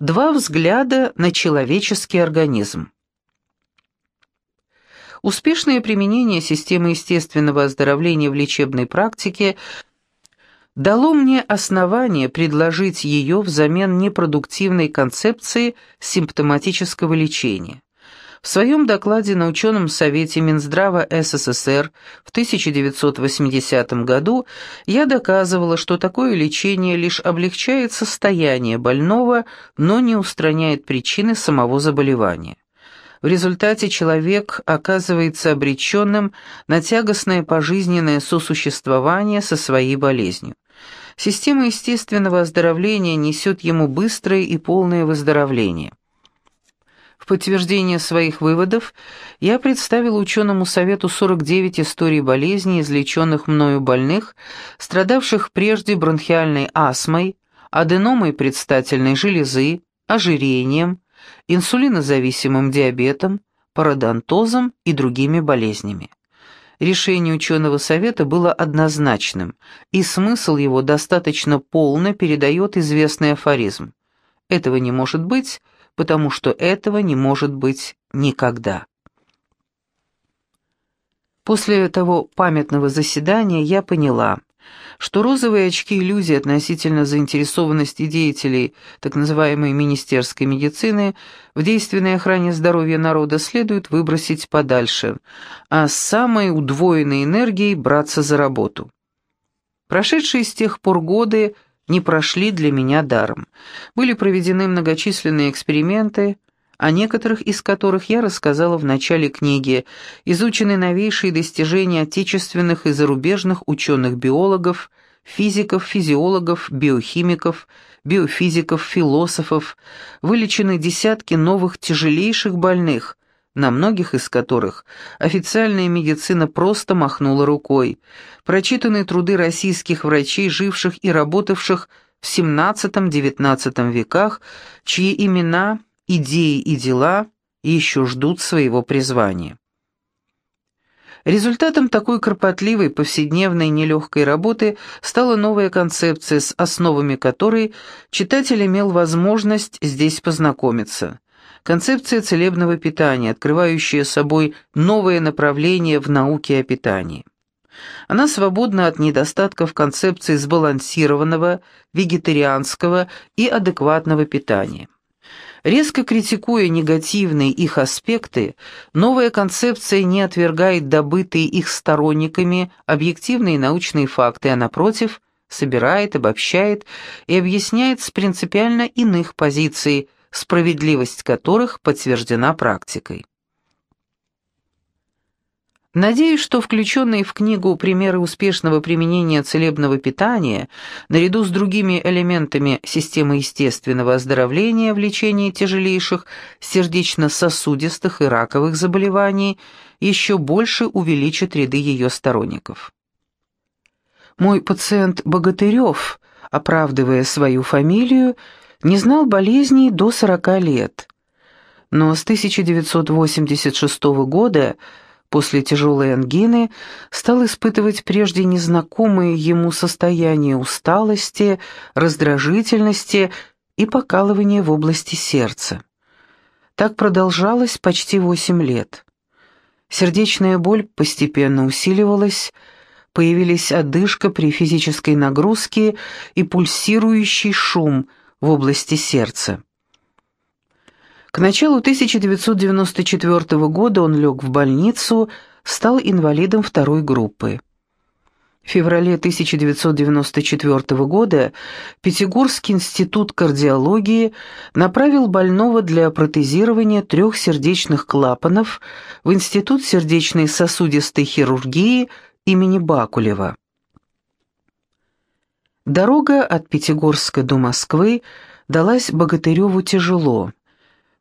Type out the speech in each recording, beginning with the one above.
Два взгляда на человеческий организм. Успешное применение системы естественного оздоровления в лечебной практике дало мне основание предложить ее взамен непродуктивной концепции симптоматического лечения. В своем докладе на ученом совете Минздрава СССР в 1980 году я доказывала, что такое лечение лишь облегчает состояние больного, но не устраняет причины самого заболевания. В результате человек оказывается обреченным на тягостное пожизненное сосуществование со своей болезнью. Система естественного оздоровления несет ему быстрое и полное выздоровление. Подтверждение своих выводов я представил ученому совету 49 историй болезней, излеченных мною больных, страдавших прежде бронхиальной астмой, аденомой предстательной железы, ожирением, инсулинозависимым диабетом, пародонтозом и другими болезнями. Решение ученого совета было однозначным, и смысл его достаточно полно передает известный афоризм. Этого не может быть, потому что этого не может быть никогда. После того памятного заседания я поняла, что розовые очки иллюзии относительно заинтересованности деятелей так называемой министерской медицины в действенной охране здоровья народа следует выбросить подальше, а с самой удвоенной энергией браться за работу. Прошедшие с тех пор годы – не прошли для меня даром. Были проведены многочисленные эксперименты, о некоторых из которых я рассказала в начале книги, изучены новейшие достижения отечественных и зарубежных ученых-биологов, физиков, физиологов, биохимиков, биофизиков, философов, вылечены десятки новых тяжелейших больных, на многих из которых официальная медицина просто махнула рукой. Прочитанные труды российских врачей, живших и работавших в XVII-XIX веках, чьи имена, идеи и дела еще ждут своего призвания. Результатом такой кропотливой, повседневной, нелегкой работы стала новая концепция, с основами которой читатель имел возможность здесь познакомиться – концепция целебного питания, открывающая собой новое направление в науке о питании. Она свободна от недостатков концепции сбалансированного, вегетарианского и адекватного питания. Резко критикуя негативные их аспекты, новая концепция не отвергает добытые их сторонниками объективные научные факты, а напротив, собирает, обобщает и объясняет с принципиально иных позиций – справедливость которых подтверждена практикой. Надеюсь, что включенные в книгу примеры успешного применения целебного питания, наряду с другими элементами системы естественного оздоровления в лечении тяжелейших сердечно-сосудистых и раковых заболеваний, еще больше увеличат ряды ее сторонников. Мой пациент Богатырев, оправдывая свою фамилию, не знал болезней до 40 лет. Но с 1986 года, после тяжелой ангины, стал испытывать прежде незнакомые ему состояния усталости, раздражительности и покалывания в области сердца. Так продолжалось почти 8 лет. Сердечная боль постепенно усиливалась, появились одышка при физической нагрузке и пульсирующий шум – в области сердца. К началу 1994 года он лег в больницу, стал инвалидом второй группы. В феврале 1994 года Пятигорский институт кардиологии направил больного для протезирования трех сердечных клапанов в Институт сердечной сосудистой хирургии имени Бакулева. Дорога от Пятигорска до Москвы далась Богатыреву тяжело.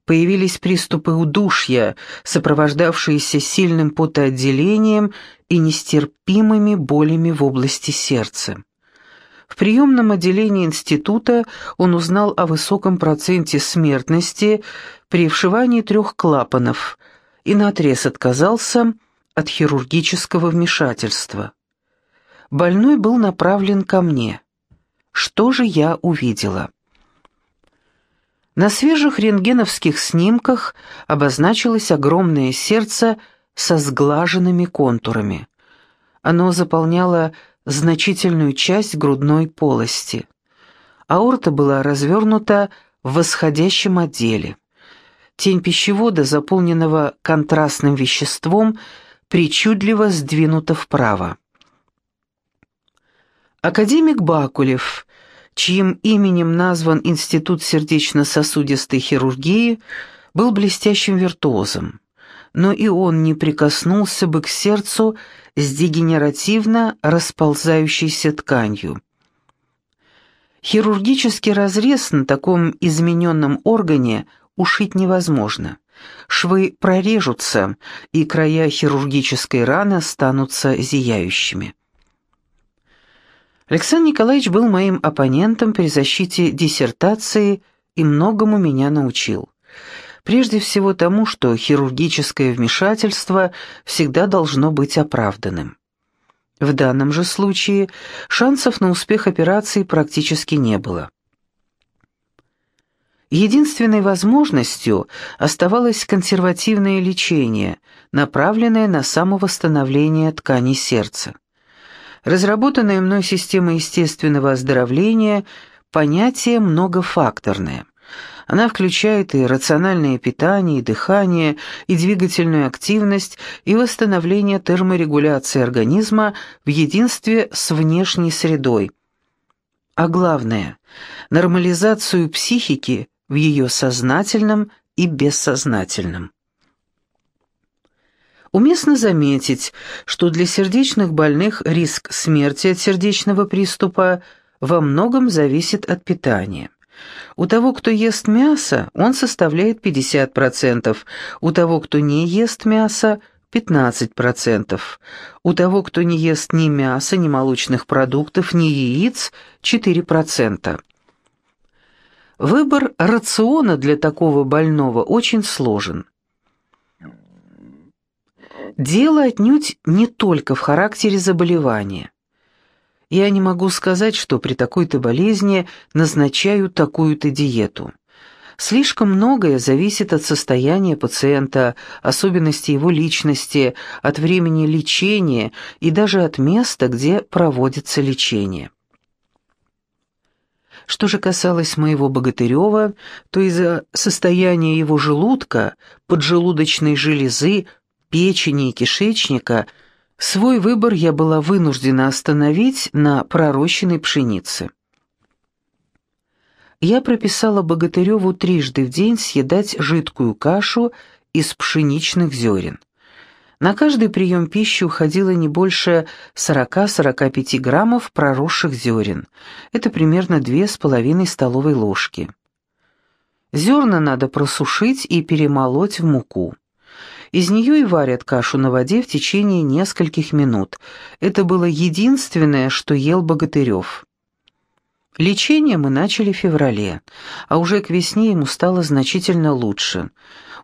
Появились приступы удушья, сопровождавшиеся сильным потоотделением и нестерпимыми болями в области сердца. В приемном отделении института он узнал о высоком проценте смертности при вшивании трех клапанов и наотрез отказался от хирургического вмешательства. Больной был направлен ко мне. Что же я увидела? На свежих рентгеновских снимках обозначилось огромное сердце со сглаженными контурами. Оно заполняло значительную часть грудной полости. Аорта была развернута в восходящем отделе. Тень пищевода, заполненного контрастным веществом, причудливо сдвинута вправо. Академик Бакулев, чьим именем назван Институт сердечно-сосудистой хирургии, был блестящим виртуозом, но и он не прикоснулся бы к сердцу с дегенеративно расползающейся тканью. Хирургический разрез на таком измененном органе ушить невозможно. Швы прорежутся, и края хирургической раны останутся зияющими. Александр Николаевич был моим оппонентом при защите диссертации и многому меня научил. Прежде всего тому, что хирургическое вмешательство всегда должно быть оправданным. В данном же случае шансов на успех операции практически не было. Единственной возможностью оставалось консервативное лечение, направленное на самовосстановление тканей сердца. Разработанная мной система естественного оздоровления – понятие многофакторное. Она включает и рациональное питание, и дыхание, и двигательную активность, и восстановление терморегуляции организма в единстве с внешней средой. А главное – нормализацию психики в ее сознательном и бессознательном. Уместно заметить, что для сердечных больных риск смерти от сердечного приступа во многом зависит от питания. У того, кто ест мясо, он составляет 50%, у того, кто не ест мясо, 15%, у того, кто не ест ни мяса, ни молочных продуктов, ни яиц, 4%. Выбор рациона для такого больного очень сложен. Дело отнюдь не только в характере заболевания. Я не могу сказать, что при такой-то болезни назначаю такую-то диету. Слишком многое зависит от состояния пациента, особенностей его личности, от времени лечения и даже от места, где проводится лечение. Что же касалось моего Богатырева, то из-за состояния его желудка, поджелудочной железы, печени и кишечника – Свой выбор я была вынуждена остановить на пророщенной пшенице. Я прописала Богатыреву трижды в день съедать жидкую кашу из пшеничных зерен. На каждый прием пищи уходило не больше 40-45 граммов проросших зерен. Это примерно 2,5 столовой ложки. Зерна надо просушить и перемолоть в муку. Из нее и варят кашу на воде в течение нескольких минут. Это было единственное, что ел Богатырев. Лечение мы начали в феврале, а уже к весне ему стало значительно лучше.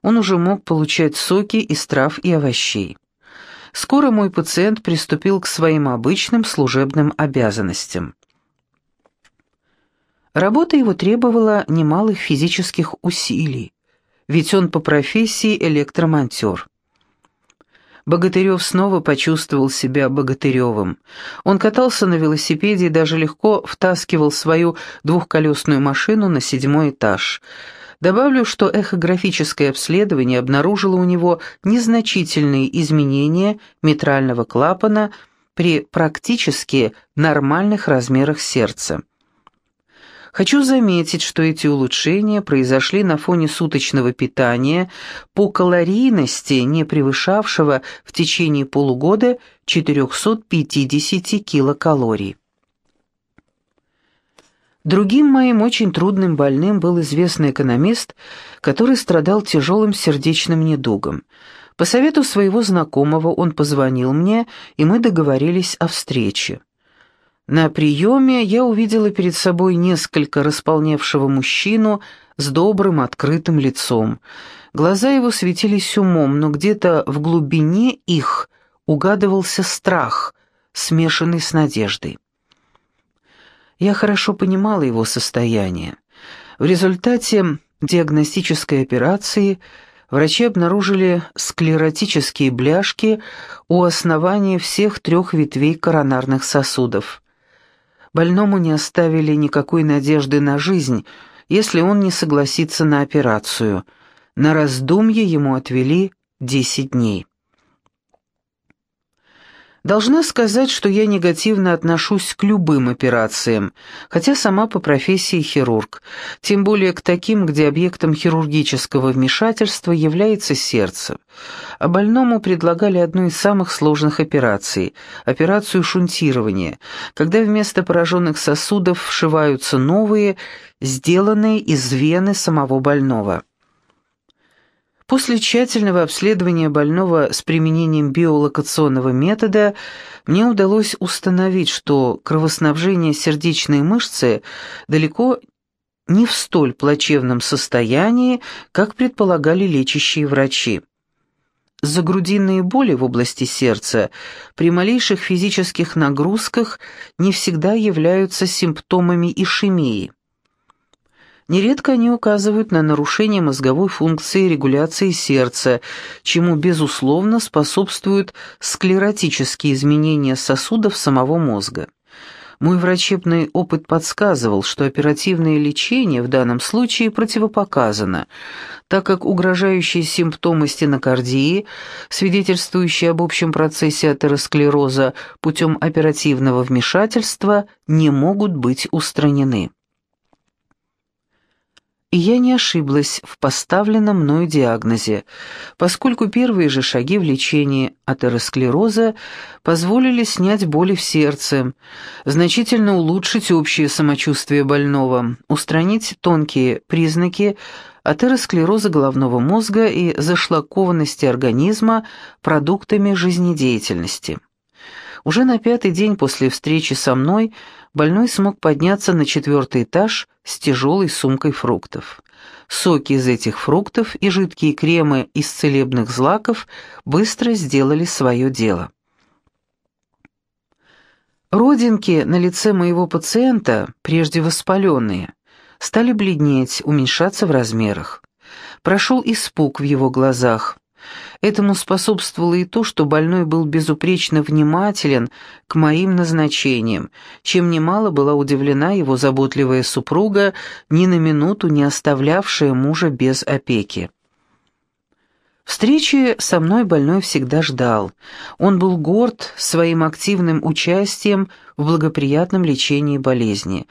Он уже мог получать соки из трав и овощей. Скоро мой пациент приступил к своим обычным служебным обязанностям. Работа его требовала немалых физических усилий ведь он по профессии электромонтер. Богатырев снова почувствовал себя Богатыревым. Он катался на велосипеде и даже легко втаскивал свою двухколесную машину на седьмой этаж. Добавлю, что эхографическое обследование обнаружило у него незначительные изменения митрального клапана при практически нормальных размерах сердца. Хочу заметить, что эти улучшения произошли на фоне суточного питания по калорийности, не превышавшего в течение полугода 450 килокалорий. Другим моим очень трудным больным был известный экономист, который страдал тяжелым сердечным недугом. По совету своего знакомого он позвонил мне, и мы договорились о встрече. На приеме я увидела перед собой несколько располневшего мужчину с добрым открытым лицом. Глаза его светились умом, но где-то в глубине их угадывался страх, смешанный с надеждой. Я хорошо понимала его состояние. В результате диагностической операции врачи обнаружили склеротические бляшки у основания всех трех ветвей коронарных сосудов. Больному не оставили никакой надежды на жизнь, если он не согласится на операцию. На раздумье ему отвели 10 дней. Должна сказать, что я негативно отношусь к любым операциям, хотя сама по профессии хирург, тем более к таким, где объектом хирургического вмешательства является сердце. А больному предлагали одну из самых сложных операций – операцию шунтирования, когда вместо пораженных сосудов вшиваются новые, сделанные из вены самого больного. После тщательного обследования больного с применением биолокационного метода мне удалось установить, что кровоснабжение сердечной мышцы далеко не в столь плачевном состоянии, как предполагали лечащие врачи. Загрудинные боли в области сердца при малейших физических нагрузках не всегда являются симптомами ишемии. Нередко они указывают на нарушение мозговой функции регуляции сердца, чему, безусловно, способствуют склеротические изменения сосудов самого мозга. Мой врачебный опыт подсказывал, что оперативное лечение в данном случае противопоказано, так как угрожающие симптомы стенокардии, свидетельствующие об общем процессе атеросклероза путем оперативного вмешательства, не могут быть устранены. И я не ошиблась в поставленном мною диагнозе, поскольку первые же шаги в лечении атеросклероза позволили снять боли в сердце, значительно улучшить общее самочувствие больного, устранить тонкие признаки атеросклероза головного мозга и зашлакованности организма продуктами жизнедеятельности. Уже на пятый день после встречи со мной больной смог подняться на четвертый этаж с тяжелой сумкой фруктов. Соки из этих фруктов и жидкие кремы из целебных злаков быстро сделали свое дело. Родинки на лице моего пациента, прежде воспаленные, стали бледнеть, уменьшаться в размерах. Прошел испуг в его глазах. Этому способствовало и то, что больной был безупречно внимателен к моим назначениям, чем немало была удивлена его заботливая супруга, ни на минуту не оставлявшая мужа без опеки. Встречи со мной больной всегда ждал. Он был горд своим активным участием в благоприятном лечении болезни.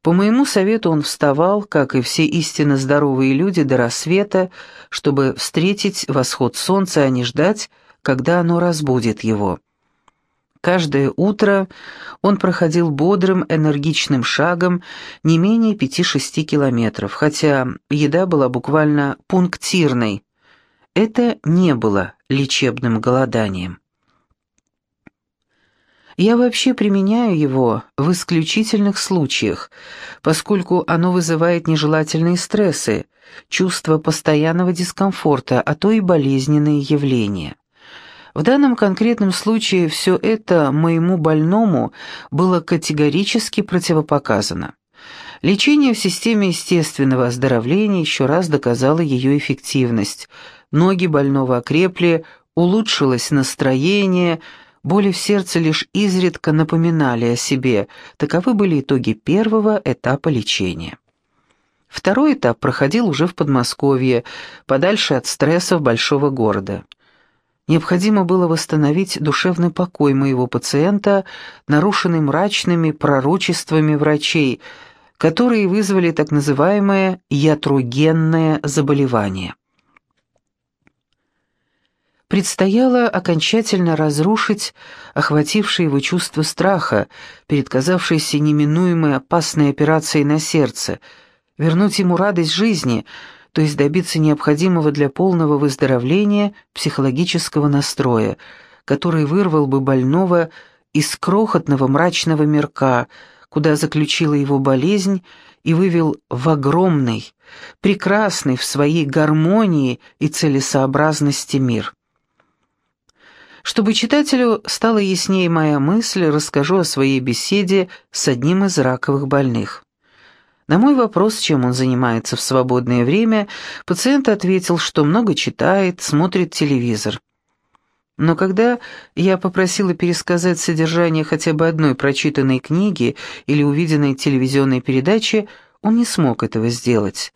По моему совету он вставал, как и все истинно здоровые люди, до рассвета, чтобы встретить восход солнца, а не ждать, когда оно разбудит его. Каждое утро он проходил бодрым, энергичным шагом не менее пяти-шести километров, хотя еда была буквально пунктирной, это не было лечебным голоданием. Я вообще применяю его в исключительных случаях, поскольку оно вызывает нежелательные стрессы, чувство постоянного дискомфорта, а то и болезненные явления. В данном конкретном случае все это моему больному было категорически противопоказано. Лечение в системе естественного оздоровления еще раз доказало ее эффективность – ноги больного окрепли, улучшилось настроение, боли в сердце лишь изредка напоминали о себе. Таковы были итоги первого этапа лечения. Второй этап проходил уже в Подмосковье, подальше от стрессов большого города. Необходимо было восстановить душевный покой моего пациента, нарушенный мрачными пророчествами врачей, которые вызвали так называемое ятрогенное заболевание предстояло окончательно разрушить охватившее его чувство страха перед казавшейся неминуемой опасной операцией на сердце, вернуть ему радость жизни, то есть добиться необходимого для полного выздоровления психологического настроя, который вырвал бы больного из крохотного мрачного мирка, куда заключила его болезнь, и вывел в огромный, прекрасный в своей гармонии и целесообразности мир. Чтобы читателю стала яснее моя мысль, расскажу о своей беседе с одним из раковых больных. На мой вопрос, чем он занимается в свободное время, пациент ответил, что много читает, смотрит телевизор. Но когда я попросила пересказать содержание хотя бы одной прочитанной книги или увиденной телевизионной передачи, он не смог этого сделать.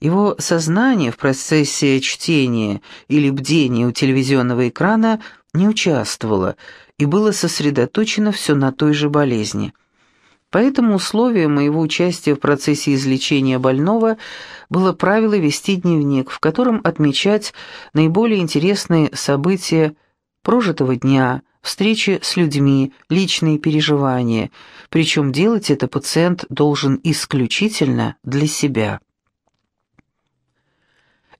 Его сознание в процессе чтения или бдения у телевизионного экрана не участвовало и было сосредоточено все на той же болезни. Поэтому условием моего участия в процессе излечения больного было правило вести дневник, в котором отмечать наиболее интересные события прожитого дня, встречи с людьми, личные переживания, причем делать это пациент должен исключительно для себя.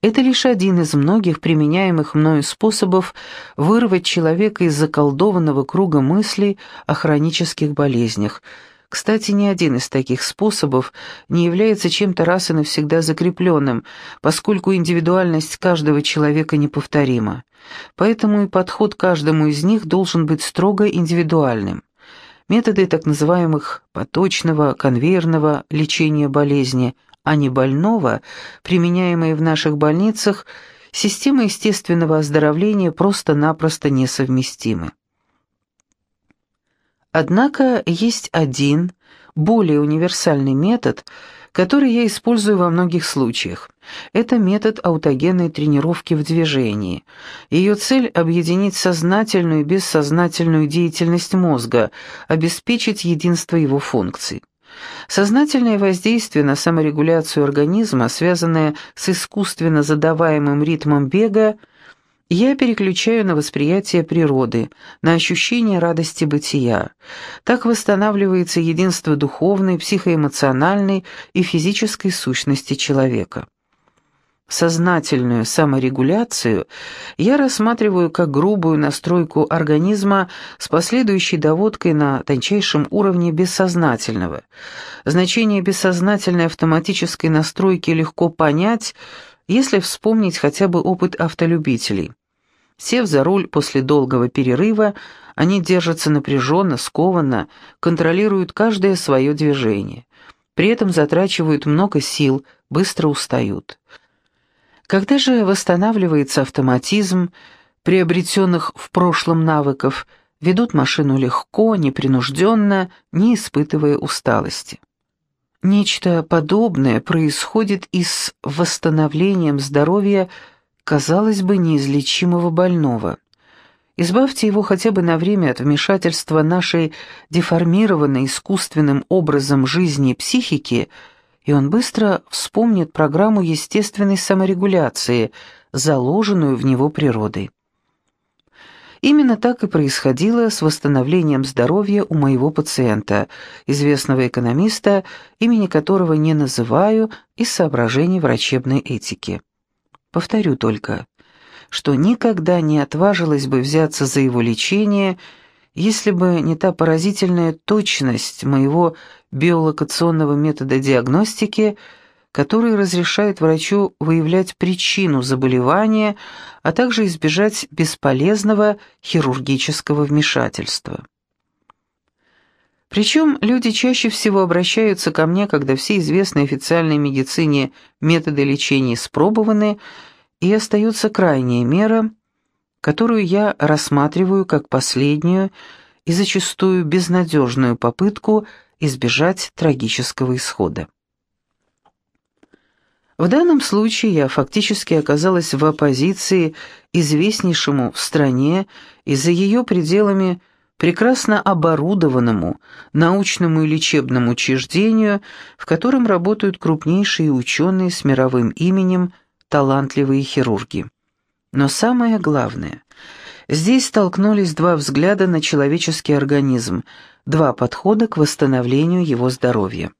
Это лишь один из многих применяемых мною способов вырвать человека из заколдованного круга мыслей о хронических болезнях – кстати, ни один из таких способов не является чем-то раз и навсегда закрепленным, поскольку индивидуальность каждого человека неповторима. Поэтому и подход каждому из них должен быть строго индивидуальным. Методы так называемых поточного, конвейерного лечения болезни, а не больного, применяемые в наших больницах, система естественного оздоровления просто-напросто несовместимы. Однако есть один, более универсальный метод, который я использую во многих случаях. Это метод аутогенной тренировки в движении. Ее цель – объединить сознательную и бессознательную деятельность мозга, обеспечить единство его функций. Сознательное воздействие на саморегуляцию организма, связанное с искусственно задаваемым ритмом бега – я переключаю на восприятие природы, на ощущение радости бытия. Так восстанавливается единство духовной, психоэмоциональной и физической сущности человека. Сознательную саморегуляцию я рассматриваю как грубую настройку организма с последующей доводкой на тончайшем уровне бессознательного. Значение бессознательной автоматической настройки легко понять, если вспомнить хотя бы опыт автолюбителей. Сев за руль после долгого перерыва, они держатся напряженно, скованно, контролируют каждое свое движение. При этом затрачивают много сил, быстро устают. Когда же восстанавливается автоматизм, приобретенных в прошлом навыков, ведут машину легко, непринужденно, не испытывая усталости. Нечто подобное происходит и с восстановлением здоровья казалось бы, неизлечимого больного. Избавьте его хотя бы на время от вмешательства нашей деформированной искусственным образом жизни психики, и он быстро вспомнит программу естественной саморегуляции, заложенную в него природой. Именно так и происходило с восстановлением здоровья у моего пациента, известного экономиста, имени которого не называю из соображений врачебной этики. Повторю только, что никогда не отважилась бы взяться за его лечение, если бы не та поразительная точность моего биолокационного метода диагностики, который разрешает врачу выявлять причину заболевания, а также избежать бесполезного хирургического вмешательства. Причем люди чаще всего обращаются ко мне, когда все известные официальной медицине методы лечения испробованы, и остается крайняя мера, которую я рассматриваю как последнюю и зачастую безнадежную попытку избежать трагического исхода. В данном случае я фактически оказалась в оппозиции известнейшему в стране и за ее пределами прекрасно оборудованному научному и лечебному учреждению, в котором работают крупнейшие ученые с мировым именем, талантливые хирурги. Но самое главное, здесь столкнулись два взгляда на человеческий организм, два подхода к восстановлению его здоровья.